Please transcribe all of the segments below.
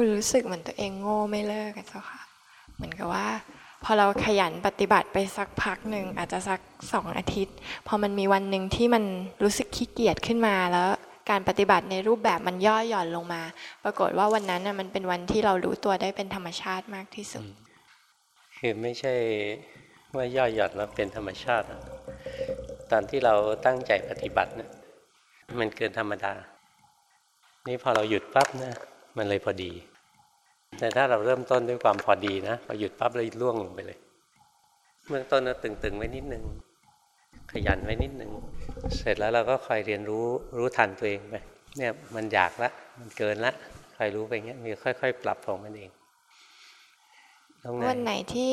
คุณรู้สึกเหมือนตัวเองโง่ไม่เลิกอะเจ้าค่ะ เหมือนกับว่า พอเราขยันปฏิบัติไปสักพักหนึ่งอาจจะสักสองอาทิตย์ พอมันมีวันหนึ่งที่มันรู้สึกขี้เกียจขึ้นมาแล้วการปฏิบัติในรูปแบบมันย่อหย่อนลงมา ปรากฏว่าวันนั้นน่ะมันเป็นวันที่เรารู้ตัวได้เป็นธรรมชาติมากที่สุด คือไม่ใช่ว่าย่อหย่อนแล้วเป็นธรรมชาติ ตอนที่เราตั้งใจปฏิบัติเนะมันเกินธรรมดา นี่พอเราหยุดปั๊บนะ มันเลยพอดี แต่ถ้าเราเริ่มต้นด้วยความพอดีนะพอหยุดปั๊บเลยล่วงลงไปเลยเบื้องต้นเราตึงๆไว้นิดนึงขยันไว้นิดนึงเสร็จแล้วเราก็คอยเรียนรู้รู้ทันตัวเองไปเนี่ยมันอยากละมันเกินละคอยรู้ไปเงี้ยมีค่อย ๆ ปรับของมันเองต้องไงวันไหนที่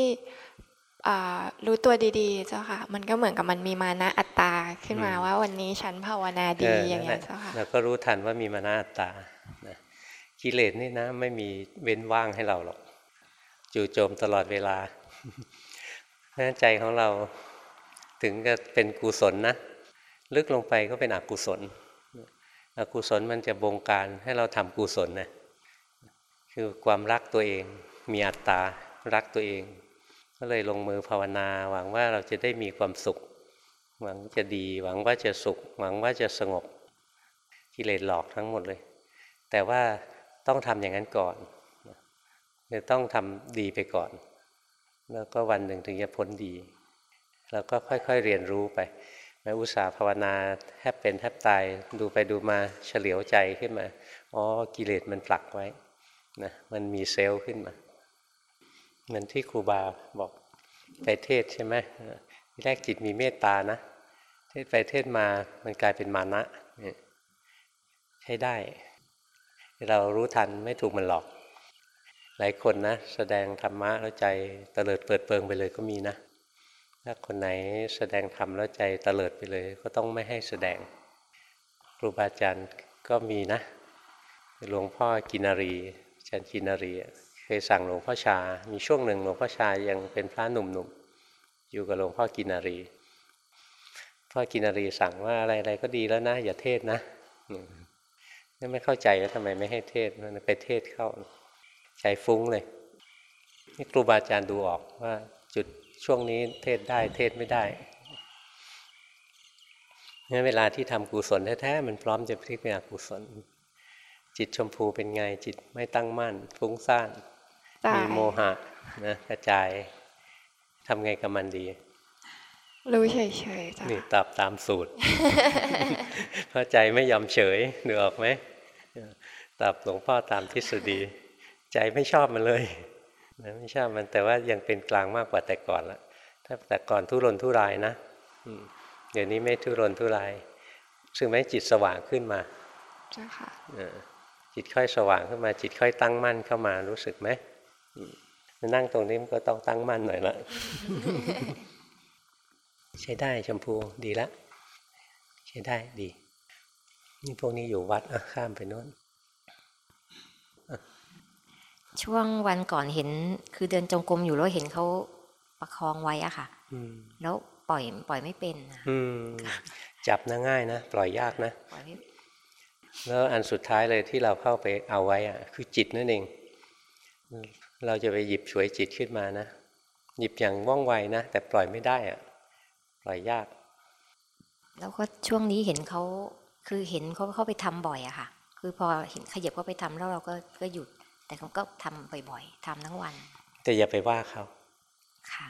อ่ารู้ตัวดีๆ เจ้าค่ะ มันก็เหมือนกับมันมีมานะอัตตาขึ้นมาว่าวันนี้ฉันภาวนาดีอย่างเงี้ยเจ้าค่ะเราก็รู้ทันว่ามีมานาอัตตานะ กิเลสนี่นะ ไม่มีเว้นว่างให้เราหรอก จู่โจมตลอดเวลาเพราะนั้นใจของเราถึงจะเป็นกุศลนะ ลึกลงไปก็เป็นอกุศล อกุศลมันจะบงการให้เราทำกุศลนะคือความรักตัวเอง มีอัตตารักตัวเอง ก็เลยลงมือภาวนาหวังว่าเราจะได้มีความสุข หวังจะดี หวังว่าจะสุข หวังว่าจะสงบกิเลสหลอกทั้งหมดเลย แต่ว่า ต้องทำอย่างนั้นก่อนคือต้องทำดีไปก่อน แล้วก็วันหนึ่งถึงจะพ้นดี แล้วก็ค่อย ๆ เรียนรู้ไปแม้อุตสาห์ภาวนาแทบเป็นแทบตายดูไปดูมาเฉลียวใจขึ้นมา อ๋อ กิเลสมันผลักไว้นะมันมีเซลล์ขึ้นมาเหมือนที่ครูบาบอกไปเทศใช่ไหมที่แรกจิตมีเมตตานะ เทศไปเทศมามันกลายเป็นมานะเนี่ยใช้ได้ เรารู้ทันไม่ถูกมันหลอก หลายคนนะ แสดงธรรมะแล้วใจเตลิดเปิดเปิงไปเลยก็มีนะถ้าคนไหนแสดงธรรมแล้วใจเตลิดไปเลย ก็ต้องไม่ให้แสดงครูบาอาจารย์ก็มีนะหลวงพ่อกินารีอาจารย์กินารีเคยสั่งหลวงพ่อชา มีช่วงหนึ่งหลวงพ่อชายังเป็นพระหนุ่มๆอยู่กับหลวงพ่อกินารีพ่อกินารีสั่งว่าอะไรๆก็ดีแล้วนะ อย่าเทศนะ อืมไม่เข้าใจว่าทำไมไม่ให้เทศมันไปเทศเข้าใจฟุ้งเลย นี่ครูบาอาจารย์ดูออกว่า จุดช่วงนี้เทศได้เทศไม่ได้งั้นเวลาที่ทำกุศลแท้ๆมันพร้อมจะพลิกเป็นอกุศล จิตชมพูเป็นไงจิตไม่ตั้งมั่น ฟุ้งซ่านตายมีโมหะนะกระจายทำไงกับมันดี รู้เฉยๆเจ้านี่ค่ะตอบตามสูตรเพราะใจไม่ยอมเฉยนึกออกไหม ตอบหลวงพ่อตามทฤษฎี ใจไม่ชอบมันเลยนะไม่ชอบมันแต่ว่ายังเป็นกลางมากกว่าแต่ก่อนละถ้าแต่ก่อนทุรนทุรายนะอืมเดี๋ยวนี้ไม่ทุรนทุรายซึ่งไหมจิตสว่างขึ้นมาเจ้าค่ะเออจิตค่อยสว่างขึ้นมา จิตค่อยตั้งมั่นเข้ามารู้สึกไหมอืมนั่งตรงนี้มันก็ต้องตั้งมั่นหน่อยละใช้ได้ชมพูดีละ ใช้ได้ดี นี่พวกนี้อยู่วัดอะข้ามไปโน้น ช่วงวันก่อนเห็น คือเดินจงกรมอยู่แล้วเห็นเขาประคองไว้อะค่ะอืมแล้วปล่อยปล่อยไม่เป็นอะอืมจับนะง่ายนะปล่อยยากนะปล่อยไม่แล้วอันสุดท้ายเลยที่เราเข้าไปเอาไว้อะคือจิตนั่นเอง เราจะไปหยิบฉวยจิตขึ้นมานะหยิบอย่างว่องไวนะแต่ปล่อยไม่ได้อะปล่อยยาก แล้วก็ช่วงนี้เห็นเขาคือเห็นเขาเข้าไปทำบ่อยอะค่ะ คือพอเห็นขยับเข้าไปทำแล้วเราก็ก็หยุด แต่เขาก็ทำบ่อยๆทำทั้งวัน แต่อย่าไปว่าเขาค่ะ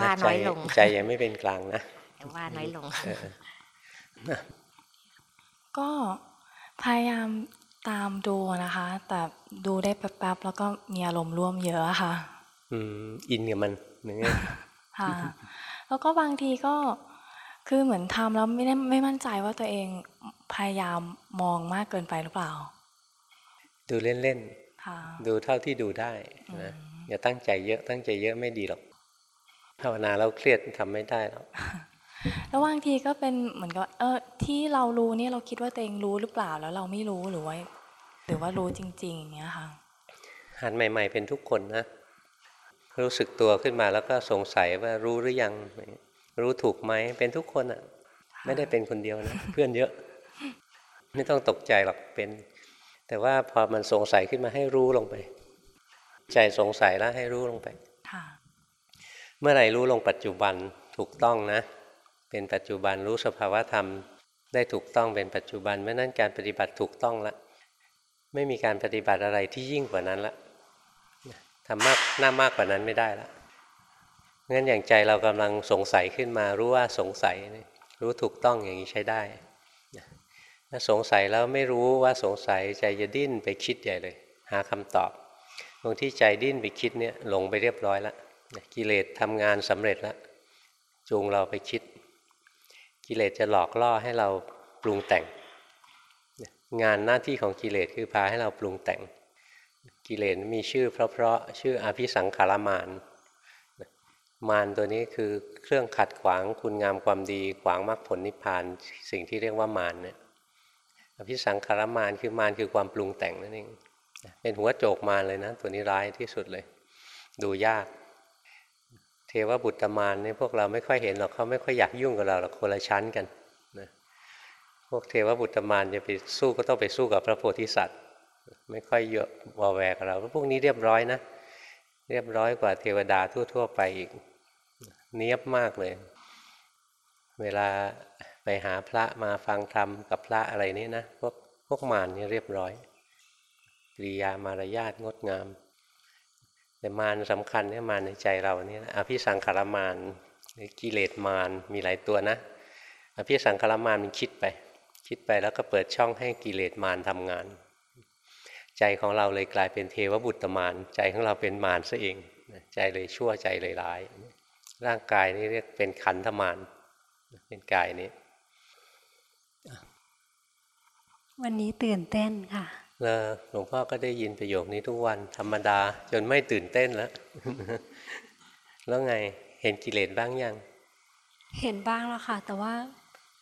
ว่าน้อยลง ใจใจยังไม่เป็นกลางนะแต่ว่าน้อยลงเออก็พยายามตามดูนะคะ แต่ดูได้แป๊บๆแล้วก็มีอารมณ์ร่วมเยอะค่ะ อืมอินกับมันอย่างเงี้ยค่ะ แล้วก็บางทีก็คือเหมือนทำแล้วไม่ได้ไม่มั่นใจว่าตัวเองพยายามมองมากเกินไปหรือเปล่า ดูเล่นค่ะๆ ดูเท่าที่ดูได้นะอย่าตั้งใจเยอะตั้งใจเยอะไม่ดีหรอกภาวนาแล้วเครียดทำไม่ได้หรอกแล้วบางทีก็เป็นเหมือนกับเออที่เรารู้เนี่ยเราคิดว่าตัวเองรู้หรือเปล่าแล้วเราไม่รู้หรือว่าหรือว่ารู้จริง ๆ อย่างเงี้ยค่ะหัดใหม่ ๆ เป็นทุกคนนะรู้สึกตัวขึ้นมาแล้วก็สงสัยว่ารู้หรือยัง รู้ถูกไหมเป็นทุกคนอะ่ะ ไม่ได้เป็นคนเดียวนะ เพื่อนเยอะ ไม่ต้องตกใจหรอกเป็น แต่ว่าพอมันสงสัยขึ้นมาให้รู้ลงไป ใจสงสัยแล้วให้รู้ลงไปค่ะเมื่อไหร่รู้ลงปัจจุบันถูกต้องนะ เป็นปัจจุบันรู้สภาวะธรรมได้ถูกต้องเป็นปัจจุบันเมื่อนั้นการปฏิบัติถูกต้องละ ไม่มีการปฏิบัติอะไรที่ยิ่งกว่านั้นละทำมากหน้ามากกว่านั้นไม่ได้ละงั้นอย่างใจเรากำลังสงสัยขึ้นมารู้ว่าสงสัยรู้ถูกต้องอย่างนี้ใช้ได้ ถ้าสงสัยแล้วไม่รู้ว่าสงสัยใจจะดิ้นไปคิดใหญ่เลย หาคำตอบตรงที่ใจดิ้นไปคิดเนี่ยหลงไปเรียบร้อยแล้วกิเลสทำงานสำเร็จแล้วจูงเราไปคิด กิเลสจะหลอกล่อให้เราปรุงแต่ง งานหน้าที่ของกิเลสคือพาให้เราปรุงแต่ง กิเลสมีชื่อเพราะๆชื่ออภิสังขารมานมานตัวนี้คือเครื่องขัดขวางคุณงามความดีขวางมรรคผลนิพพาน สิ่งที่เรียกว่ามานเนี่ย อภิสังขารมานคือมานคือความปรุงแต่งนั่นเองเป็นหัวโจกมารเลยนะ ตัวนี้ร้ายที่สุดเลย ดูยาก เทวบุตรมารนี่พวกเราไม่ค่อยเห็นหรอกเขาไม่ค่อยอยากยุ่งกับเราหรอกคนละชั้นกันนะพวกเทวบุตรมารจะไปสู้ก็ต้องไปสู้กับพระโพธิสัตว์ ไม่ค่อยเยอะวอแวกับเราพวกนี้เรียบร้อยนะ เรียบร้อยกว่าเทวดาทั่ว ๆ ไปอีกเนียบมากเลย เวลา ไปหาพระมาฟังธรรมกับพระอะไรนี้นะพวกพวกมารนี่เรียบร้อยกิริยามารยาทงดงาม แต่มารสำคัญเนี่ยมารในใจเราเนี่ยอภิสังขารมารกิเลสมารมีหลายตัวนะอภิสังขารมารมันคิดไป คิดไปแล้วก็เปิดช่องให้กิเลสมารทำงาน ใจของเราเลยกลายเป็นเทวบุตรมารใจของเราเป็นมารซะเองใจเลยชั่วใจเลยร้าย ร่างกายนี่เรียกเป็นขันธมารเป็นกายนี้ วันนี้ตื่นเต้นค่ะแล้วหลวงพ่อก็ได้ยินประโยคนี้ทุกวันธรรมดา จนไม่ตื่นเต้นแล้ว แล้วไงเห็นกิเลสบ้างยัง เห็นบ้างแล้วค่ะ แต่ว่า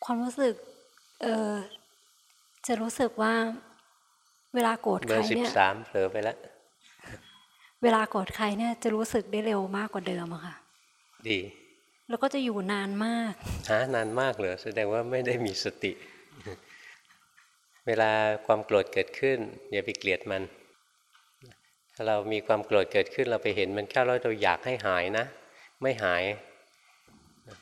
ความรู้สึก เออจะรู้สึกว่า เวลาโกรธเบใคอรร์สิบเนี่ยสามเผลอไปแล้วเวลาโกรธใครเนี่ยจะรู้สึกได้เร็วมากกว่าเดิมอะค่ะ ดี แล้วก็จะอยู่นานมากหานานมากเหรอแสดงว่าไม่ได้มีสติ เวลาความโกรธเกิดขึ้น อย่าไปเกลียดมัน ถ้าเรามีความโกรธเกิดขึ้นเราไปเห็นมันแค่เราเราอยากให้หายนะ ไม่หาย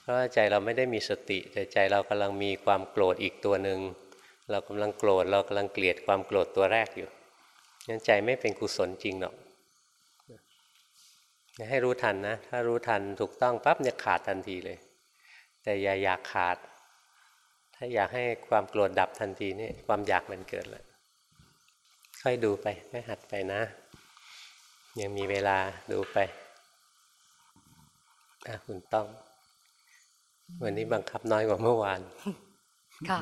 เพราะว่าใจเราไม่ได้มีสติ แต่ใจเรากำลังมีความโกรธอีกตัวหนึ่งเรากำลังโกรธเรากำลังเกลียดความโกรธตัวแรกอยู่งั้นใจไม่เป็นกุศลจริงหรอกให้รู้ทันนะ ถ้ารู้ทันถูกต้องปั๊บเนี่ยขาดทันทีเลย แต่อย่าอยากขาด ถ้าอยากให้ความโกรธดับทันทีนี่ความอยากมันเกิดแล้วค่อยดูไปค่อยหัดไปนะ ยังมีเวลาดูไปอะคุณต้อง วันนี้บังคับน้อยกว่าเมื่อวาน ค่ะ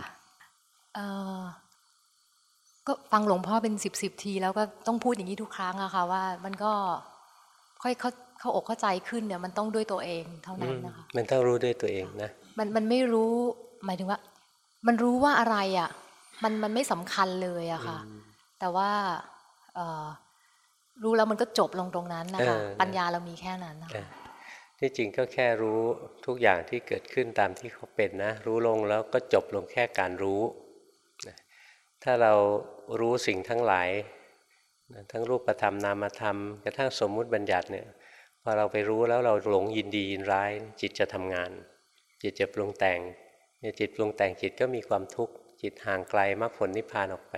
เอ่อก็ฟังหลวงพ่อเป็นสิบสิบที แล้วก็ต้องพูดอย่างนี้ทุกครั้งอะค่ะว่า มันก็ค่อยเข้าเข้าอกเข้าใจขึ้นเนี่ยมันต้องด้วยตัวเองเท่านั้นนะคะ มันต้องรู้ด้วยตัวเองนะ มันมันไม่รู้หมายถึงว่า มันรู้ว่าอะไรอะมันมันไม่สำคัญเลยอะค่ะ แต่ว่าเอ่อรู้แล้วมันก็จบลงตรงนั้นนะคะเออปัญญาเรามีแค่นั้นนะเอคะอที่จริงก็แค่รู้ทุกอย่างที่เกิดขึ้นตามที่เขาเป็นนะ รู้ลงแล้วก็จบลงแค่การรู้นะถ้าเรารู้สิ่งทั้งหลายนะทั้งรูปธรรมนามธรรมกระทั่งสมมุติบัญญัติเนี่ยพอเราไปรู้แล้วเราหลงยินดียินร้าย จิตจะทำงาน จิตจะปรุงแต่ง เนี่ยจิตปรุงแต่งจิตก็มีความทุกข์จิตห่างไกลมรรคผลนิพพานออกไป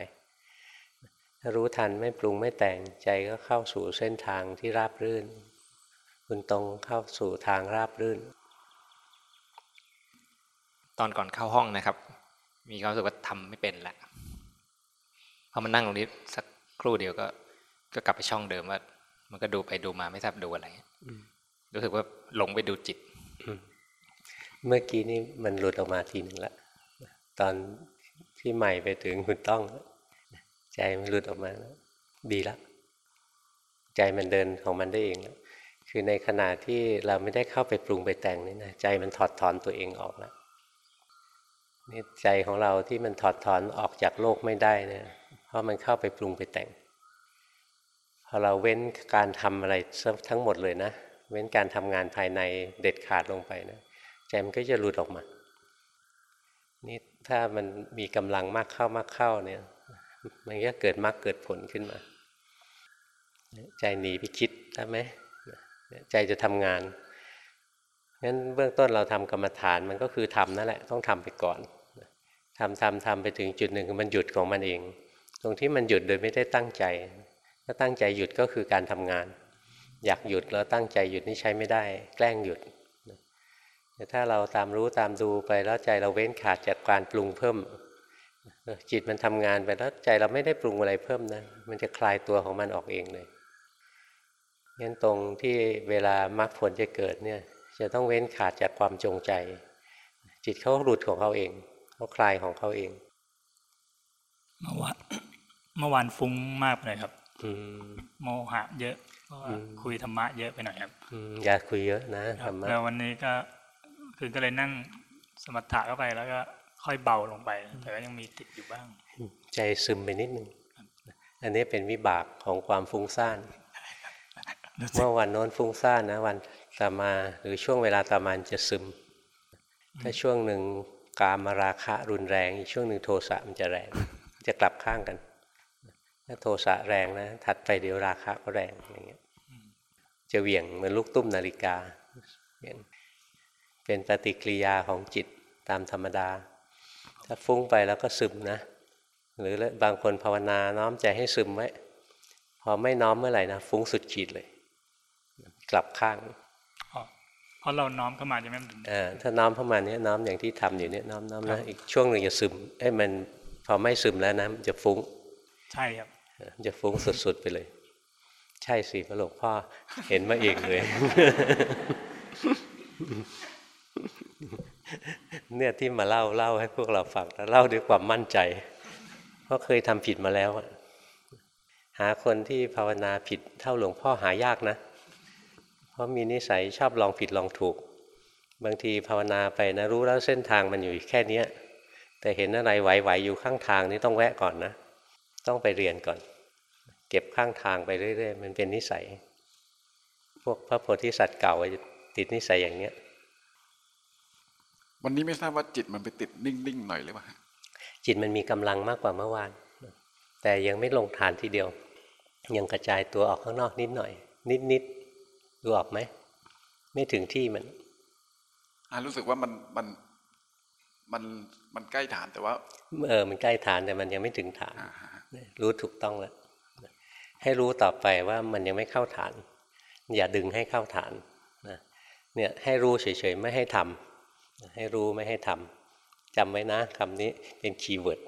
ถ้ารู้ทันไม่ปรุงไม่แต่งใจก็เข้าสู่เส้นทางที่ราบรื่น คุณตรงเข้าสู่ทางราบรื่น ตอนก่อนเข้าห้องนะครับ มีความรู้สึกว่าทำไม่เป็นละพอมานั่งตรงนี้สักครู่เดียวก็ก็กลับไปช่องเดิมว่า มันก็ดูไปดูมาไม่ทราบดูอะไรรู้สึกว่าหลงไปดูจิต เมื่อกี้นี่มันหลุดออกมาทีหนึ่งละตอนที่ใหม่ไปถึงคุณต้อง ใจมันหลุดออกมาแล้วดีละใจมันเดินของมันได้เองแล้วคือในขณะที่เราไม่ได้เข้าไปปรุงไปแต่งนี่นะใจมันถอดถอนตัวเองออกแล้วนี่ใจของเราที่มันถอดถอนออกจากโลกไม่ได้เนี่ยเพราะมันเข้าไปปรุงไปแต่ง พอเราเว้นการทำอะไรทั้งหมดเลยนะ เว้นการทำงานภายในเด็ดขาดลงไปนะ ใจมันก็จะหลุดออกมา นี่ถ้ามันมีกำลังมากเข้ามากเข้าเนี่ย มันก็เกิดมรรคเกิดผลขึ้นมา ใจหนีไปคิดใช่ไหมใจจะทำงานงั้นเบื้องต้นเราทำกรรมฐานมันก็คือทำนั่นแหละ ต้องทำไปก่อนทำทำทำไปถึงจุดหนึ่งมันหยุดของมันเอง ตรงที่มันหยุดโดยไม่ได้ตั้งใจ ถ้าตั้งใจหยุดก็คือการทำงาน อยากหยุดแล้วตั้งใจหยุดนี่ใช้ไม่ได้ แกล้งหยุด แต่ถ้าเราตามรู้ตามดูไปแล้วใจเราเว้นขาดจากการปรุงเพิ่ม จิตมันทำงานไปแล้วใจเราไม่ได้ปรุงอะไรเพิ่มนะ มันจะคลายตัวของมันออกเองเลยงั้นตรงที่เวลามรรคผลจะเกิดเนี่ย จะต้องเว้นขาดจากความจงใจ จิตเขาหลุดของเขาเองเขาคลายของเขาเองเมื่อวานเมื่อวานฟุ้งมากไปหน่อยครับอืมโมหะเยอะเพราะว่าอืมคุยธรรมะเยอะไปหน่อยครับอืมอย่าคุยเยอะนะคธรัรบรมะแล้ววันนี้ก็ คือก็เลยนั่งสมถะเข้าไปแล้วก็ค่อยเบาลงไป แต่ก็ยังมีติดอยู่บ้าง ใจซึมไปนิดนึงอันนี้เป็นวิบากของความฟุ้งซ่านรู้สึกเมื่อวันโน้นฟุ้งซ่านนะวันต่อมาหรือช่วงเวลาต่อมาจะซึม ถ้าช่วงหนึ่งกามราคะรุนแรงอีกช่วงหนึ่งโทสะมันจะแรง จะกลับข้างกันถ้าโทสะแรงนะ ถัดไปเดี๋ยวราคะก็แรงอย่างเงี้ยจะเหวี่ยงเหมือนลูกตุ้มนาฬิกา เป็นเป็นปฏิกิริยาของจิตตามธรรมดา ถ้าฟุ้งไปแล้วก็ซึมนะ หรือบางคนภาวนาน้อมใจให้ซึมไว้ พอไม่น้อมเมื่อไหร่นะฟุ้งสุดขีดเลย กลับข้างอ๋อเพราะเราน้อมเข้ามาจะไหมมันอ่าถ้าน้อมเข้ามาเนี้ยน้อมอย่างที่ทำอยู่เนี้ยน้อมน้อมนะอีกช่วงหนึ่งจะซึมเอ้ยมันพอไม่ซึมแล้วนะมันจะฟุ้ง ใช่ครับมันจะฟุ้งสุดๆไปเลย ใช่สิพระหลวงพ่อเห็นมาเองเลย เนี่ยที่มาเล่าเล่าให้พวกเราฟังแล้วเล่าด้วยความมั่นใจ เพราะเคยทำผิดมาแล้ว หาคนที่ภาวนาผิดเท่าหลวงพ่อหายากนะ เพราะมีนิสัยชอบลองผิดลองถูก บางทีภาวนาไปนะรู้แล้วเส้นทางมันอยู่แค่เนี้ย แต่เห็นอะไรไหวๆอยู่ข้างทางนี่ต้องแวะก่อนนะ ต้องไปเรียนก่อน เก็บข้างทางไปเรื่อยๆ มันเป็นนิสัย พวกพระโพธิสัตว์เก่าจะติดนิสัยอย่างเนี้ย วันนี้ไม่ทราบว่าจิตมันไปติดนิ่งๆหน่อยหรือเปล่าฮะจิตมันมีกำลังมากกว่าเมื่อวาน แต่ยังไม่ลงฐานทีเดียว ยังกระจายตัวออกข้างนอกนิดหน่อย นิดๆดูออกไหมไม่ถึงที่มันอ่ารู้สึกว่ามันมันมันมันใกล้ฐานแต่ว่า เออ มันใกล้ฐานแต่มันยังไม่ถึงฐานอ่าฮะรู้ถูกต้องแล้วให้รู้ต่อไปว่ามันยังไม่เข้าฐาน อย่าดึงให้เข้าฐานนะเนี่ยให้รู้เฉยๆไม่ให้ทำ ให้รู้ไม่ให้ทำจำไว้นะคำนี้เป็นคีย์เวิร์ด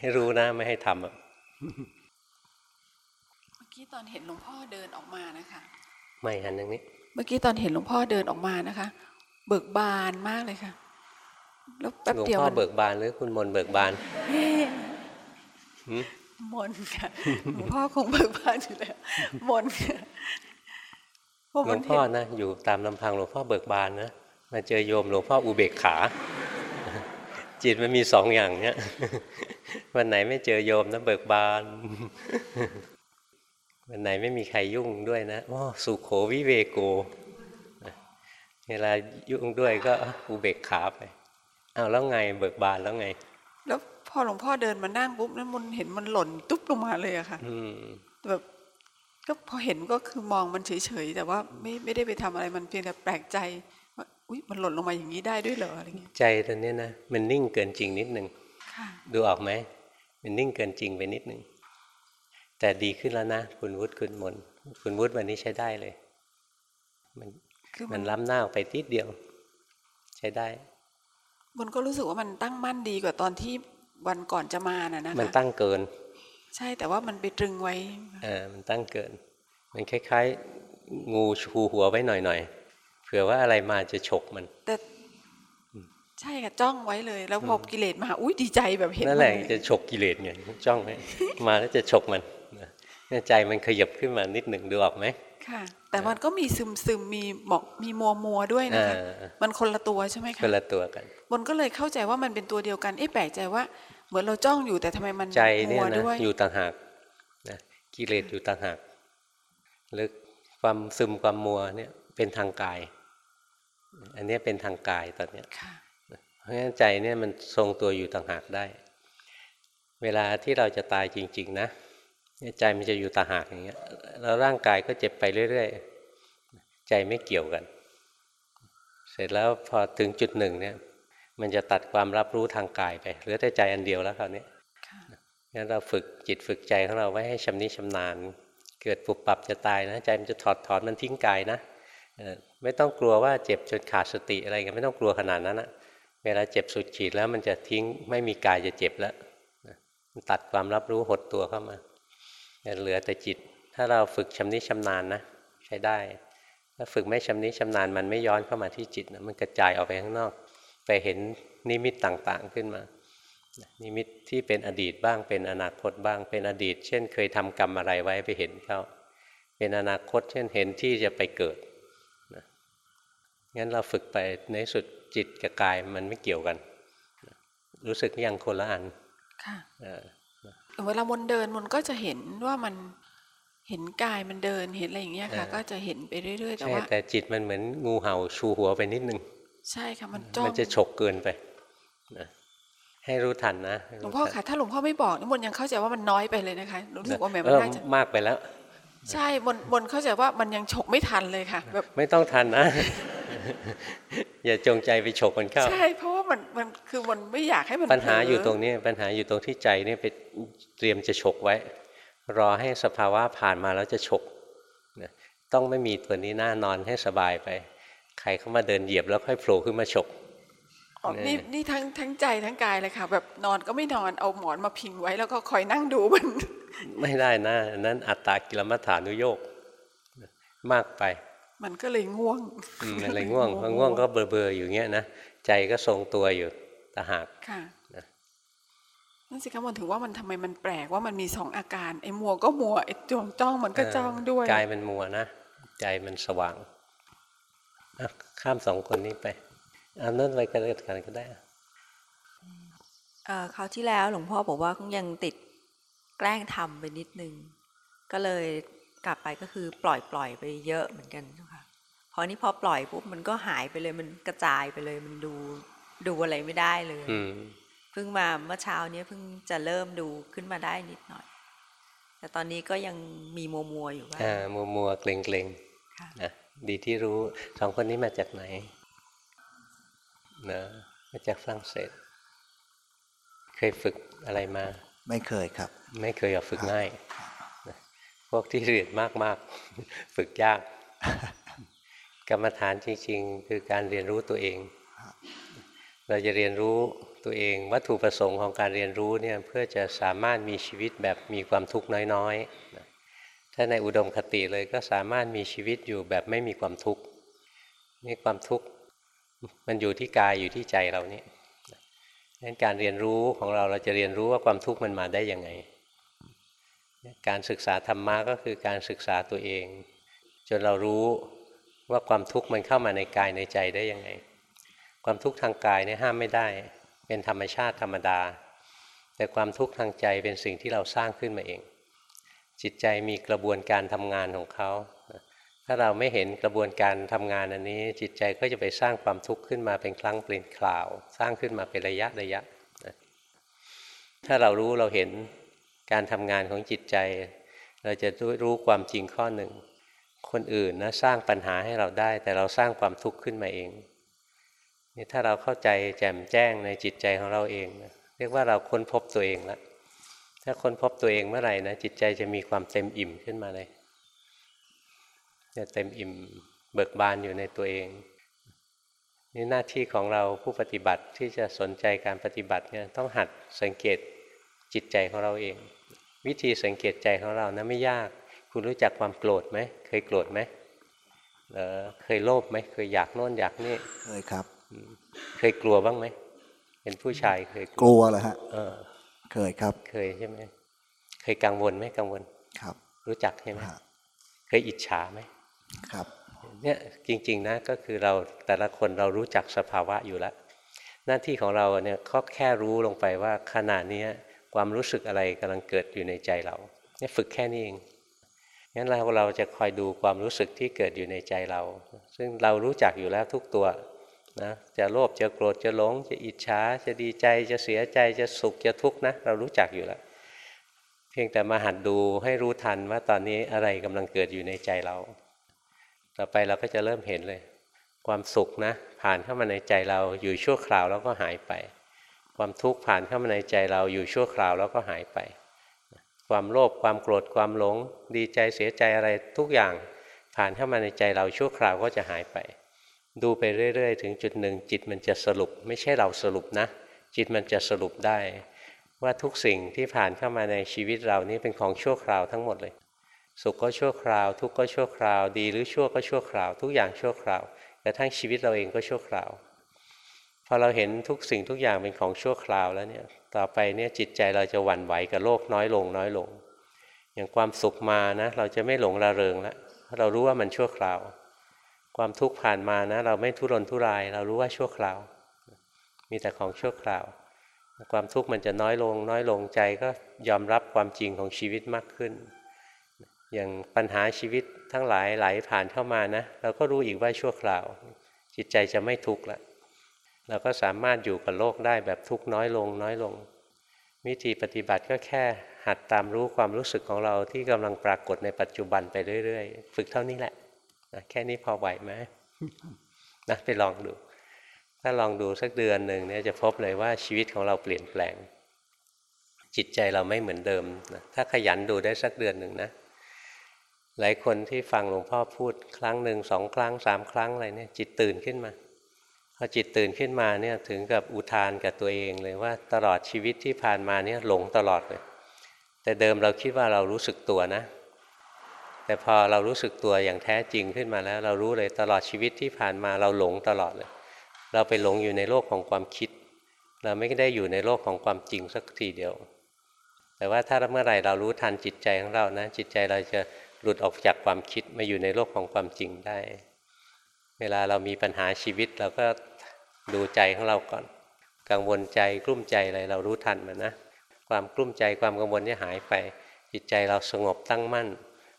ให้รู้นะไม่ให้ทำอะเมื่อกี้ตอนเห็นหลวงพ่อเดินออกมานะคะไม่หันอย่างนี้ เมื่อกี้ตอนเห็นหลวงพ่อเดินออกมานะคะ เบิกบานมากเลยค่ะแล้วแป๊บหลวงเดียวพ่อมันเบิกบานหรือคุณมนต์เบิกบานหืมมนค่ะหลวงพ่อคงเบิกบานอยู่แล้วมนค่ะเพราะหลมัวนงเห็พ่อนนะอยู่ตามลำพังหลวงพ่อเบิกบานนะ มาเจอโยมหลวงพ่ออุเบกขา จิตมันมีสองอย่างเนี้ยวันไหนไม่เจอโยมนะเบิกบานวันไหนไม่มีใครยุ่งด้วยนะโอ้สุโขวิเวโกเวลายุ่งด้วยก็อุเบกขาไปอ้าวแล้วไงเบิกบานแล้วไง แล้วพอหลวงพ่อเดินมานั่งปุ๊บนั้นมันเห็นมันหล่นตุ๊บลงมาเลยอะค่ะอืมแบบก็พอเห็นก็คือมองมันเฉยๆแต่ว่าไม่ไม่ได้ไปทำอะไรมันเพียงแต่แปลกใจว่า อุ้ยมันหล่นลงมาอย่างนี้ได้ด้วยเหรออะไรเงี้ยใจตัวเนี้ยนะมันนิ่งเกินจริงนิดนึงค่ะดูออกไหมมันนิ่งเกินจริงไปนิดนึงแต่ดีขึ้นแล้วนะ คุณวุฒิคุณมนต์คุณวุฒิวันนี้ใช้ได้เลย มันคือมัมันนล้ำหน้าออกไปนิดเดียว ใช้ได้มันก็รู้สึกว่ามันตั้งมั่นดีกว่าตอนที่วันก่อนจะมาน่ะนะคะมันตั้งเกิน ใช่แต่ว่ามันไปตรึงไว้เออมันตั้งเกิน มันคล้าย ๆ งูชูหัวไว้หน่อยๆ เผื่อว่าอะไรมาจะฉกมัน แต่ใช่ค่ะจ้องไว้เลย แล้วพอกิเลสมาอุ้ยดีใจแบบเห็นนั่นแหละมัเยจะฉกกิเลสไงจ้องไว้มาแล้วจะฉกมันนะเนี่ยใจมันขยับขึ้นมานิดหนึ่งดูออกไหมค่ะ แต่มันก็มีซึมซึมๆมีหมอกมีมัวมัวๆด้วยนะคะอ่ามันคนละตัวใช่ไหมคคะนละตัวกันบนก็เลยเข้าใจว่ามันเป็นตัวเดียวกันเอ๊ะแปลกใจว่า เหมือนเราจ้องอยู่แต่ทำไมมันใจเนี่ยมัวนะด้วยอยู่ต่างหากนะกิเลสอยู่ต่างหากหรือความซึมความมัวเนี่ยเป็นทางกาย อันเนี้ยเป็นทางกายตอนเนี้ยค่ะเพราะฉะนั้นใจเนี่ยมันทรงตัวอยู่ต่างหากได้ เวลาที่เราจะตายจริง ๆ นะใจมันจะอยู่ตาหากอย่างเงี้ยแล้วร่างกายก็เจ็บไปเรื่อยๆ ใจไม่เกี่ยวกัน เสร็จแล้วพอถึงจุดหนึ่งเนี่ย มันจะตัดความรับรู้ทางกายไปเหลือแต่ใจอันเดียวแล้วคราวนี้งั้นเราฝึกจิตฝึกใจของเราไว้ให้ชำนิชำนาญ เกิดปุบปับจะตายนะ ใจมันจะถอดถอนมันทิ้งกายนะ ไม่ต้องกลัวว่าเจ็บจนขาดสติอะไรกันไม่ต้องกลัวขนาดนั้นนะเวลาเจ็บสุดขีดแล้วมันจะทิ้งไม่มีกายจะเจ็บแล้วตัดความรับรู้หดตัวเข้ามาเหลือแต่จิต ถ้าเราฝึกชำนิชำนาญนะใช้ได้ถ้าฝึกไม่ชำนิชำนาญมันไม่ย้อนเข้ามาที่จิตนะมันกระจายออกไปข้างนอก ไปเห็นนิมิตต่างๆขึ้นมา นิมิตที่เป็นอดีตบ้างเป็นอนาคตบ้างเป็นอดีต เช่น เคยทำกรรมอะไรไว้ไปเห็นเขาเป็นอนาคตเช่นเห็นที่จะไปเกิด งั้นเราฝึกไปในสุดจิตกับกายมันไม่เกี่ยวกัน รู้สึกยังคนละอันค่ะเวลามนเดินมนก็จะเห็นว่ามันเห็นกายมันเดินเห็นอะไรอย่างเงี้ยค่ะ ก็จะเห็นไปเรื่อยๆแต่ว่าแต่จิตมันเหมือนงูเห่าชูหัวไปนิดนึง ใช่ค่ะมันจ้องมันจะฉกเกินไปนะให้รู้ทันนะหลวงพ่อค่ะถ้าหลวงพ่อไม่บอกนี่มนยังเข้าใจว่ามันน้อยไปเลยนะคะรู้สึกว่าแม่มันน่าจะมากไปแล้ว ใช่มนมนเข้าใจว่ามันยังฉกไม่ทันเลยค่ะแบบไม่ต้องทันนะ อย่าจงใจไปฉกมันเข้า ใช่ เพราะว่ามันมันคือมันไม่อยากให้มันปัญหาอยู่ตรงนี้ปัญหาอยู่ตรงที่ใจนี่ไปเตรียมจะฉกไว้ รอให้สภาวะผ่านมาแล้วจะฉกต้องไม่มีตัวนี้หน้านอนให้สบายไป ใครเข้ามาเดินเหยียบแล้วค่อยโผล่ขึ้นมาฉกนี่นี่ทั้งทั้งใจทั้งกายเลยค่ะ แบบนอนก็ไม่นอนเอาหมอนมาพิงไว้แล้วก็คอยนั่งดูมัน ไม่ได้นะนั้นอัตตากิลมัฐานุโยกมากไป มันก็เลยง่วงมันเลยง่วงพอง่วงก็เบอเบออยู่เงี้ยนะใจก็ทรงตัวอยู่ตาหากค่ะนั่นสิคะมันถือว่ามันทำไมมันแปลกว่ามันมีสองอาการไอ้มัวก็มัวไอ้จ้องจ้องมันก็จ้องด้วยกายมันมัวนะใจมันสว่างข้ามสองคนนี้ไปอันนั้นไปกันกันก็ได้คราวที่แล้วหลวงพ่อบอกว่ายังติดแกล้งทำไปนิดนึง ก็เลยกลับไปก็คือปล่อยปล่อยไปเยอะเหมือนกันค่ะ พอนี้พอปล่อยปุ๊บมันก็หายไปเลยมันกระจายไปเลยมันดูดูอะไรไม่ได้เลยเพิ่งมาเมื่อเช้านี้เพิ่งจะเริ่มดูขึ้นมาได้นิดหน่อย แต่ตอนนี้ก็ยังมีมัวมัวอยู่ว่ามัวมัวเกรงเกรงนะดีที่รู้สองคนนี้มาจากไหนนะมาจากฝรั่งเศส เคยฝึกอะไรมา ไม่เคยครับ ไม่เคยอยากฝึกง่าย พวกที่เรียนมากๆ ฝึกยาก กรรมฐานจริง ๆ คือการเรียนรู้ตัวเอง เราจะเรียนรู้ตัวเอง วัตถุประสงค์ของการเรียนรู้เนี่ยเพื่อจะสามารถมีชีวิตแบบมีความทุกข์น้อยๆ ถ้าในอุดมคติเลยก็สามารถมีชีวิตอยู่แบบไม่มีความทุกข์นี่ความทุกข์มันอยู่ที่กายอยู่ที่ใจเรานี่งั้นการเรียนรู้ของเราเราจะเรียนรู้ว่าความทุกข์มันมาได้ยังไง การศึกษาธรรมะก็คือการศึกษาตัวเอง จนเรารู้ ว่าความทุกข์มันเข้ามาในกายในใจได้ยังไง ความทุกข์ทางกายเนี่ยห้ามไม่ได้ เป็นธรรมชาติธรรมดา แต่ความทุกข์ทางใจเป็นสิ่งที่เราสร้างขึ้นมาเอง จิตใจมีกระบวนการทำงานของเขา ถ้าเราไม่เห็นกระบวนการทำงานอันนี้ จิตใจก็จะไปสร้างความทุกข์ขึ้นมาเป็นครั้งเปลี่ยนคราว สร้างขึ้นมาเป็นระยะระยะ ถ้าเรารู้เราเห็นการทำงานของจิตใจ เราจะรู้ความจริงข้อหนึ่ง คนอื่นนะสร้างปัญหาให้เราได้ แต่เราสร้างความทุกข์ขึ้นมาเองนี่ถ้าเราเข้าใจแจ่มแจ้งในจิตใจของเราเองนะเรียกว่าเราค้นพบตัวเองแล้วถ้าค้นพบตัวเองเมื่อไหร่นะจิตใจจะมีความเต็มอิ่มขึ้นมาเลยจะเต็มอิ่มเบิกบานอยู่ในตัวเองนี่หน้าที่ของเราผู้ปฏิบัติที่จะสนใจการปฏิบัติเนี่ยต้องหัดสังเกตจิตใจของเราเอง วิธีสังเกตใจของเรานะไม่ยาก คุณรู้จักความโกรธไหม เคยโกรธไหมเออเคยโลภไหม เคยอยากโน่นอยากนี่ เคยครับ เคยกลัวบ้างไหม เป็นผู้ชายเคยกลัวเหรอฮะ เออ เคยครับ เคยใช่ไหม เคยกังวลไหมกังวล ครับ รู้จักใช่ไหมเคยอิจฉาไหม ครับ เนี่ยจริง ๆ นะก็คือเราแต่ละคนเรารู้จักสภาวะอยู่แล้ว หน้าที่ของเราเนี่ยก็แค่รู้ลงไปว่าขณะนี้ความรู้สึกอะไรกำลังเกิดอยู่ในใจเรา เนี่ยฝึกแค่นี้เอง งั้นเราเราจะคอยดูความรู้สึกที่เกิดอยู่ในใจเรา ซึ่งเรารู้จักอยู่แล้วทุกตัวนะจะโลภจะโกรธจะหลง จะอิจฉาจะดีใจจะเสียใจจะสุขจะทุกข์นะเรารู้จักอยู่แล้ว เพียงแต่มาหัดดูให้รู้ทันว่าตอนนี้อะไรกำลังเกิดอยู่ในใจเรา ต่อไปเราก็จะเริ่มเห็นเลย ความสุขนะ ผ่านเข้ามาในใจเราอยู่ชั่วคราวแล้วก็หายไป ความทุกข์ผ่านเข้ามาในใจเราอยู่ชั่วคราวแล้วก็หายไป ความโลภความโกรธความหลง ดีใจเสียใจอะไรทุกอย่างผ่านเข้ามาในใจเราชั่วคราวก็จะหายไป ดูไปเรื่อย ๆ ถึงจุดหนึ่ง จิตมันจะสรุป ไม่ใช่เราสรุปนะ จิตมันจะสรุปได้ ว่าทุกสิ่งที่ผ่านเข้ามาในชีวิตเรานี้เป็นของชั่วคราวทั้งหมดเลย สุขก็ชั่วคราว ทุกข์ก็ชั่วคราว ดีหรือชั่วก็ชั่วคราว ทุกอย่างชั่วคราวกระทั่งชีวิตเราเองก็ชั่วคราวพอเราเห็นทุกสิ่งทุกอย่างเป็นของชั่วคราวแล้วเนี่ย ต่อไปเนี่ยจิตใจเราจะหวั่นไหวกับโลกน้อยลงน้อยลง อย่างความสุขมานะ เราจะไม่หลงระเริงแล้วเรารู้ว่ามันชั่วคราว ความทุกข์ผ่านมานะ เราไม่ทุรนทุราย เรารู้ว่าชั่วคราว มีแต่ของชั่วคราว ความทุกข์มันจะน้อยลง น้อยลงใจก็ยอมรับความจริงของชีวิตมากขึ้น อย่างปัญหาชีวิตทั้งหลายไหลผ่านเข้ามานะ เราก็รู้อีกว่าชั่วคราว จิตใจจะไม่ทุกข์ละ เราก็สามารถอยู่กับโลกได้แบบทุกน้อยลงน้อยลง วิธีปฏิบัติก็แค่หัดตามรู้ความรู้สึกของเราที่กำลังปรากฏในปัจจุบันไปเรื่อยๆ ฝึกเท่านี้แหละนะแค่นี้พอไหวไหมนะไปลองดู ถ้าลองดูสักเดือนหนึ่งเนี่ยจะพบเลยว่าชีวิตของเราเปลี่ยนแปลง จิตใจเราไม่เหมือนเดิมนะถ้าขยันดูได้สักเดือนหนึ่งนะหลายคนที่ฟังหลวงพ่อพูดครั้งหนึ่งสองครั้งสามครั้งอะไรเนี่ยจิตตื่นขึ้นมา พอจิตตื่นขึ้นมาเนี่ยถึงกับอุทานกับตัวเองเลยว่าตลอดชีวิตที่ผ่านมาเนี่ยหลงตลอดเลย แต่เดิมเราคิดว่าเรารู้สึกตัวนะ แต่พอเรารู้สึกตัวอย่างแท้จริงขึ้นมาแล้ว เรารู้เลยตลอดชีวิตที่ผ่านมาเราหลงตลอดเลย เราไปหลงอยู่ในโลกของความคิด เราไม่ได้อยู่ในโลกของความจริงสักทีเดียว แต่ว่าถ้าเมื่อไหร่เรารู้ทันจิตใจของเรานะ จิตใจเราจะหลุดออกจากความคิดมาอยู่ในโลกของความจริงได้ เวลาเรามีปัญหาชีวิตเราก็ดูใจของเราก่อน กังวลใจกลุ้มใจอะไรเรารู้ทันมันนะ ความกลุ้มใจความกังวลนี่หายไป จิตใจเราสงบตั้งมั่น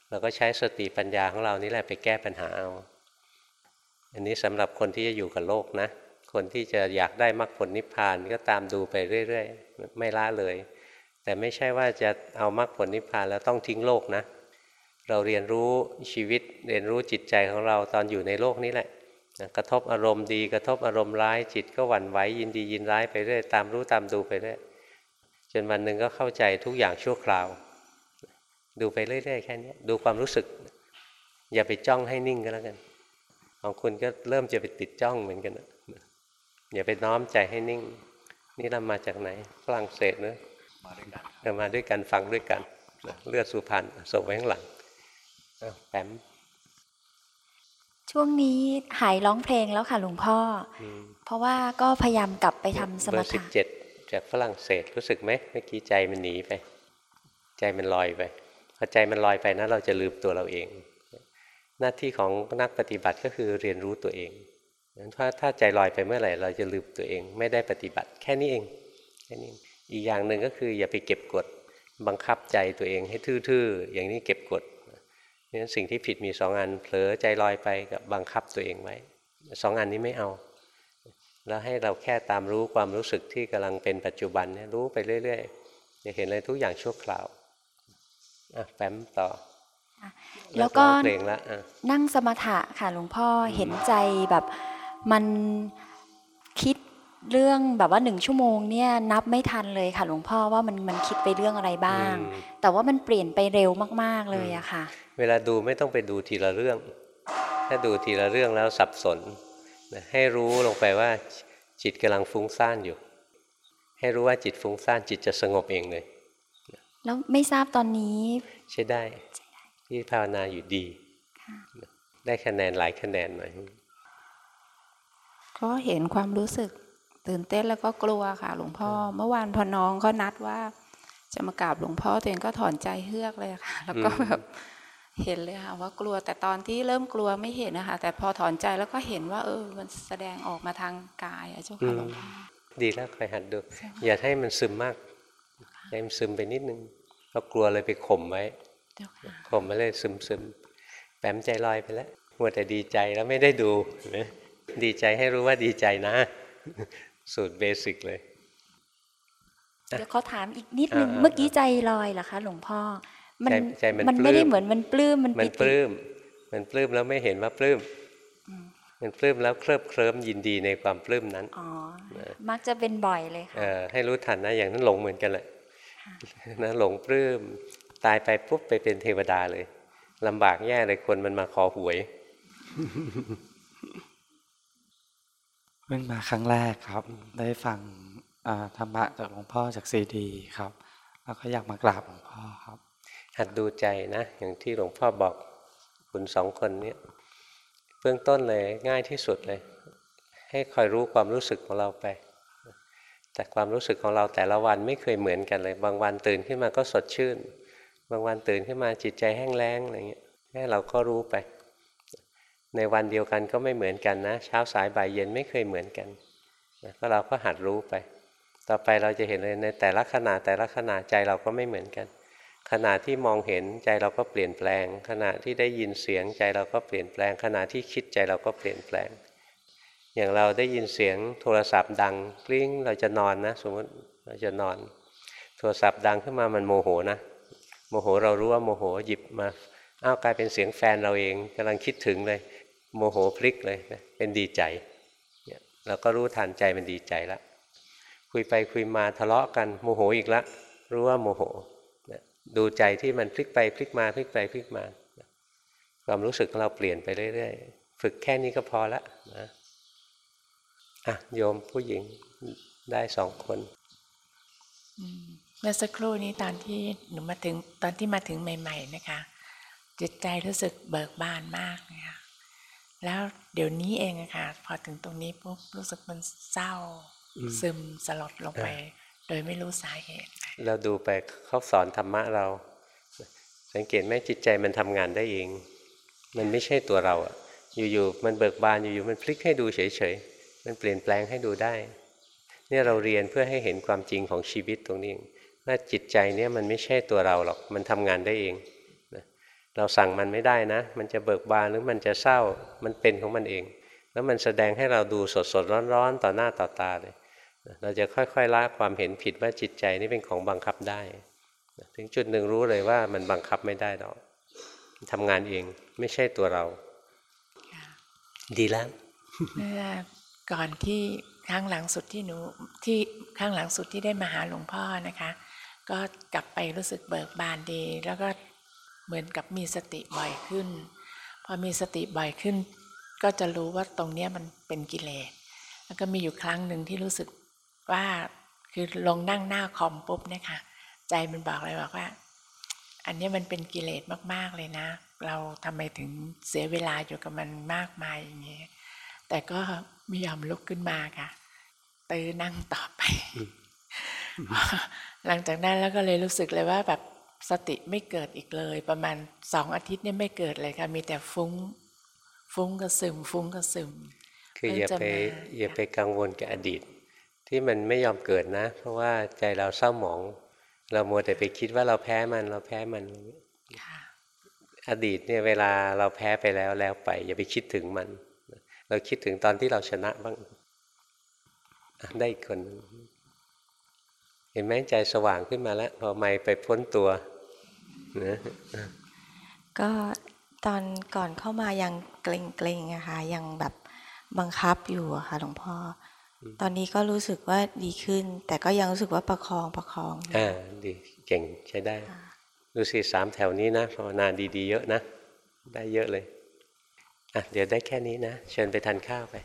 เราก็ใช้สติปัญญาของเรานี่แหละไปแก้ปัญหาเอาอันนี้สำหรับคนที่จะอยู่กับโลกนะ คนที่จะอยากได้มรรคผลนิพพานก็ตามดูไปเรื่อย ๆ ไม่ละเลย แต่ไม่ใช่ว่าจะเอามรรคผลนิพพานแล้วต้องทิ้งโลกนะ เราเรียนรู้ชีวิตเรียนรู้จิตใจของเราตอนอยู่ในโลกนี้แหละนะกระทบอารมณ์ดีกระทบอารมณ์ร้ายจิตก็หวั่นไหวยินดียินร้ายไปเรื่อยตามรู้ตามดูไปเรื่อยจนวันหนึ่งก็เข้าใจทุกอย่างชั่วคราว ดูไปเรื่อยๆแค่นี้ดูความรู้สึก อย่าไปจ้องให้นิ่งก็แล้วกัน ของคุณก็เริ่มจะไปติดจ้องเหมือนกันนะอย่าไปน้อมใจให้นิ่ง นี่เรามาจากไหนฝรั่งเศสเนอะมาด้วยกันเรามาด้วยกันฟังด้วยกันเลือดสุพรรณส่งไว้ข้างหลัง แปมช่วงนี้หายร้องเพลงแล้วค่ะหลวงพ่ออเพราะว่าก็พยายามกลับไปทำสเบมอร์สิถะบเจ็ดจากฝรั่งเศสรู้สึกไหมเมื่อกี้ใจมันหนีไป ใจมันลอยไปพอใจมันลอยไปนะเราจะลืมตัวเราเอง หน้าที่ของนักปฏิบัติก็คือเรียนรู้ตัวเองถ้าถ้าใจลอยไปเมื่อไหร่เราจะลืมตัวเอง ไม่ได้ปฏิบัติแค่นี้เองแค่นี้อีกอย่างหนึ่งก็คืออย่าไปเก็บกดบังคับใจตัวเองให้ทื่อๆ อย่างนี้เก็บกด นี่สิ่งที่ผิดมีสองอัน เผลอใจลอยไปกับบังคับตัวเองไว้สองอันนี้ไม่เอา แล้วให้เราแค่ตามรู้ความรู้สึกที่กำลังเป็นปัจจุบันเนี่ยรู้ไปเรื่อยๆจะเห็นเลยทุกอย่างชั่วคราวอะแป๊มต่อแล้วก็ร้องเพลงละอะนั่งสมถะค่ะหลวงพ่อเห็นใจแบบมันคิด เรื่องแบบว่าหนึ่งชั่วโมงเนี่ยนับไม่ทันเลยค่ะหลวงพ่อว่ามันมันคิดไปเรื่องอะไรบ้าง แต่ว่ามันเปลี่ยนไปเร็วมากๆเลยอะค่ะ เวลาดูไม่ต้องไปดูทีละเรื่อง ถ้าดูทีละเรื่องแล้วสับสนนะให้รู้ลงไปว่าจิตกำลังฟุ้งซ่านอยู่ ให้รู้ว่าจิตฟุ้งซ่านจิตจะสงบเองเลย แล้วไม่ทราบตอนนี้ ใช่ได้ที่ภาวนาอยู่ดี ได้คะแนนหลายคะแนนหน่อยก็เห็นความรู้สึก ตื่นเต้นแล้วก็กลัวค่ะ หลวงพ่อ เมื่อวานพอน้องเขานัดว่า จะมากราบหลวงพ่อตัวเองก็ถอนใจเฮือกเลยค่ะ แล้วก็แบบเห็นเลยค่ะว่ากลัวแต่ตอนที่เริ่มกลัวไม่เห็นนะคะ แต่พอถอนใจแล้วก็เห็นว่า เออ มันแสดงออกมาทางกายอะเจ้าค่ะหลวงพ่อดีแล้วคอยหัดดู อย่าให้มันซึมมากให้มันซึมไปนิดนึงเรากลัวเลยไปข่มไว้ข่มไว้เลยซึมซึมแปมใจลอยไปแล้วมัวแต่ดีใจแล้วไม่ได้ดูเห็นไหมดีใจให้รู้ว่าดีใจนะ สูตรเบสิกเลยเดี๋ยวเขาถามอีกนิดนึงอ่าๆเมื่อกี้ใจลอยเหรอคะหลวงพ่อ มันใจใจมันมันปลื้มไม่ได้เหมือนมันปลื้มมันมันปิปติลื้มมันปลื้มแล้วไม่เห็นว่าปลื้มมันปลื้มแล้วเคลิบเคลิ้มยินดีในความปลื้มนั้นอ๋อมักจะเป็นบ่อยเลยค่ะเออให้รู้ทันนะอย่างนั้นหลงเหมือนกันแหละนะหลงปลื้มตายไปปุ๊บไปเป็นเทวดาเลยลำบากแย่เลยคนมันมาขอหวย เพิ่งมาครั้งแรกครับ ได้ฟังธรรมะจากหลวงพ่อจากซีดีครับ แล้วก็อยากมากราบหลวงพ่อครับ หัดดูใจนะ อย่างที่หลวงพ่อบอกคุณสองคนเนี้เบื้องต้นเลยง่ายที่สุดเลย ให้คอยรู้ความรู้สึกของเราไป แต่ความรู้สึกของเราแต่ละวันไม่เคยเหมือนกันเลย บางวันตื่นขึ้นมาก็สดชื่น บางวันตื่นขึ้นมาจิตใจแห้งแล้งอะไรเงี้ยให้เราก็รู้ไป ในวันเดียวกันก็ไม่เหมือนกันนะ เช้าสายบ่ายเย็นไม่เคยเหมือนกันนะก็เราก็หัดรู้ไป ต่อไปเราจะเห็นเลยในแต่ละขณะแต่ละขณะใจเราก็ไม่เหมือนกัน ขณะที่มองเห็นใจเราก็เปลี่ยนแปลง ขณะที่ได้ยินเสียงใจเราก็เปลี่ยนแปลง ขณะที่คิดใจเราก็เปลี่ยนแปลง อย่างเราได้ยินเสียงโทรศัพท์ดังกลิ้งเราจะนอนนะ สมมติเราจะนอน โทรศัพท์ดังขึ้นมามันโมโหนะโมโหเรารู้ว่าโมโหหยิบมาอ้าวกลายเป็นเสียงแฟนเราเองกำลังคิดถึงเลย โมโหพลิกเลยนะเป็นดีใจเนี่ยเราก็รู้ทันใจมันดีใจแล้วคุยไปคุยมาทะเลาะกันโมโหอีกละรู้ว่าโมโหนะดูใจที่มันพลิกไปพลิกมาพลิกไปพลิกมาความรู้สึกของเราเปลี่ยนไปเรื่อยๆฝึกแค่นี้ก็พอละนะอะโยมผู้หญิงได้สองคนเมื่อสักครู่นี้ตอนที่หนูมาถึงตอนที่มาถึงใหม่ ๆ นะคะ จิตใจรู้สึกเบิกบานมากนะคะ แล้วเดี๋ยวนี้เองอะค่ะพอถึงตรงนี้ปุ๊บรู้สึกมันเศร้าอืมซึมสลดลงไปอ่าโดยไม่รู้สาเหตุ เราดูไปเขาสอนธรรมะเรา สังเกตไหมจิตใจมันทำงานได้เอง มันไม่ใช่ตัวเราอะอยู่ๆมันเบิกบานอยู่ๆมันพลิกให้ดูเฉยๆมันเปลี่ยนแปลงให้ดูได้ เนี่ยเราเรียนเพื่อให้เห็นความจริงของชีวิตตรงนี้เองว่าจิตใจเนี่ยมันไม่ใช่ตัวเราหรอกมันทำงานได้เองนะ เราสั่งมันไม่ได้นะ มันจะเบิกบานหรือมันจะเศร้า มันเป็นของมันเอง แล้วมันแสดงให้เราดูสดๆร้อนๆ ต่อหน้าต่อตาเลย เราจะค่อยๆละความเห็นผิดว่าจิตใจนี่เป็นของบังคับได้ ถึงจุดหนึ่งรู้เลยว่ามันบังคับไม่ได้หรอกทำงานเองไม่ใช่ตัวเรา ดีแล้วเมื่อก่อนที่ครั้งหลังสุดที่หนูที่ครั้งหลังสุดที่ได้มาหาหลวงพ่อนะคะ ก็กลับไปรู้สึกเบิกบานดี แล้วก็ เหมือนกับมีสติบ่อยขึ้น พอมีสติบ่อยขึ้น ก็จะรู้ว่าตรงเนี้ยมันเป็นกิเลส แล้วก็มีอยู่ครั้งหนึ่งที่รู้สึกว่าคือลงนั่งหน้าคอมปุ๊บเนี่ยค่ะ ใจมันบอกเลยบอกว่า อันเนี้ยมันเป็นกิเลสมากๆเลยนะ เราทำไมถึงเสียเวลาอยู่กับมันมากมายอย่างเงี้ยแต่ก็ไม่ยอมลุกขึ้นมาค่ะตื้อนั่งต่อไป หลังจากนั้นแล้วก็เลยรู้สึกเลยว่าแบบ สติไม่เกิดอีกเลย ประมาณสองอาทิตย์เนี่ยไม่เกิดเลยค่ะ มีแต่ฟุ้ง ฟุ้งกระซึม ฟุ้งกระซึม คืออย่าเพิ่งจะไปมาอย่าไปกังวลกับอดีต ที่มันไม่ยอมเกิดนะ เพราะว่าใจเราเศร้าหมอง เรามัวแต่ไปคิดว่าเราแพ้มันเราแพ้มันอดีตเนี่ยเวลาเราแพ้ไปแล้วแล้วไป อย่าไปคิดถึงมัน เราคิดถึงตอนที่เราชนะบ้างอะได้อีกคน หนึ่งเห็นไหมใจสว่างขึ้นมาแล้ว พอไม่ไปพ้นตัวนะก็ตอนก่อนเข้ามายังเกรงๆอะค่ะยังแบบบังคับอยู่อะค่ะหลวงพ่ออตอนนี้ก็รู้สึกว่าดีขึ้น แต่ก็ยังรู้สึกว่าประคองประคองอยู่อ่าดีเก่งใช้ได้ดูสิสามแถวนี้นะภาวนาดีๆ เยอะนะ ได้เยอะเลยอะเดี๋ยวได้แค่นี้นะ เชิญไปทานข้าวไป